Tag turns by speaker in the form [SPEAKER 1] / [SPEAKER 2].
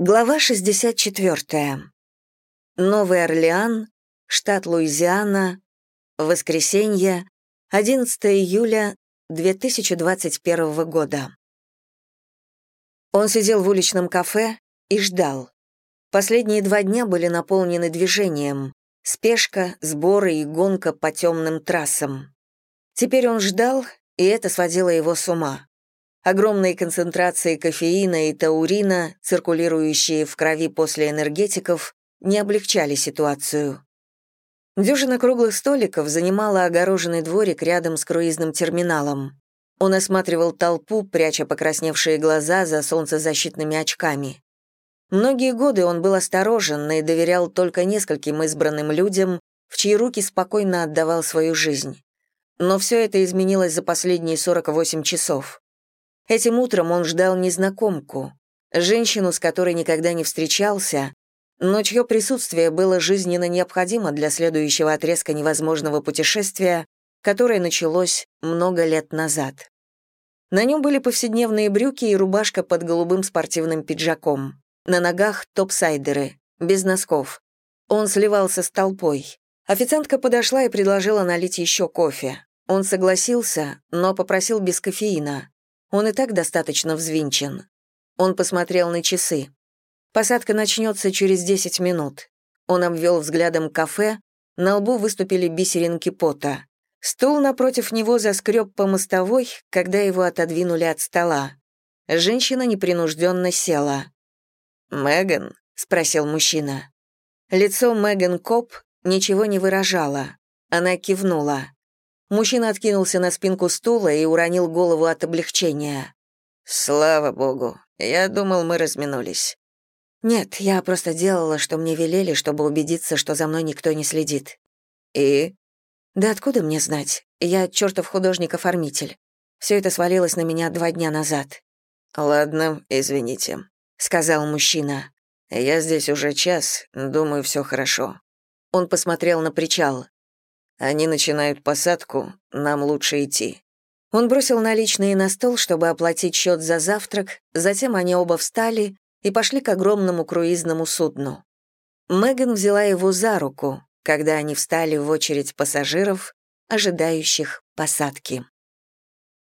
[SPEAKER 1] Глава 64. Новый Орлеан, штат Луизиана, воскресенье, 11 июля 2021 года. Он сидел в уличном кафе и ждал. Последние два дня были наполнены движением, спешка, сборы и гонка по темным трассам. Теперь он ждал, и это сводило его с ума. Огромные концентрации кофеина и таурина, циркулирующие в крови после энергетиков, не облегчали ситуацию. Дюжина круглых столиков занимала огороженный дворик рядом с круизным терминалом. Он осматривал толпу, пряча покрасневшие глаза за солнцезащитными очками. Многие годы он был осторожен и доверял только нескольким избранным людям, в чьи руки спокойно отдавал свою жизнь. Но все это изменилось за последние 48 часов. Этим утром он ждал незнакомку, женщину, с которой никогда не встречался, но чье присутствие было жизненно необходимо для следующего отрезка невозможного путешествия, которое началось много лет назад. На нем были повседневные брюки и рубашка под голубым спортивным пиджаком. На ногах топсайдеры, без носков. Он сливался с толпой. Официантка подошла и предложила налить еще кофе. Он согласился, но попросил без кофеина. Он и так достаточно взвинчен. Он посмотрел на часы. Посадка начнется через 10 минут. Он обвел взглядом кафе, на лбу выступили бисеринки пота. Стул напротив него заскреб по мостовой, когда его отодвинули от стола. Женщина непринужденно села. «Меган?» — спросил мужчина. Лицо Меган Коп ничего не выражало. Она кивнула. Мужчина откинулся на спинку стула и уронил голову от облегчения. «Слава богу. Я думал, мы разминулись». «Нет, я просто делала, что мне велели, чтобы убедиться, что за мной никто не следит». «И?» «Да откуда мне знать? Я чертов художник-оформитель. Все это свалилось на меня два дня назад».
[SPEAKER 2] «Ладно, извините», — сказал мужчина. «Я здесь уже час, думаю, все хорошо».
[SPEAKER 1] Он посмотрел на причал.
[SPEAKER 2] Они начинают посадку, нам лучше идти».
[SPEAKER 1] Он бросил наличные на стол, чтобы оплатить счет за завтрак, затем они оба встали и пошли к огромному круизному судну. Меган взяла его за руку, когда они встали в очередь пассажиров, ожидающих посадки.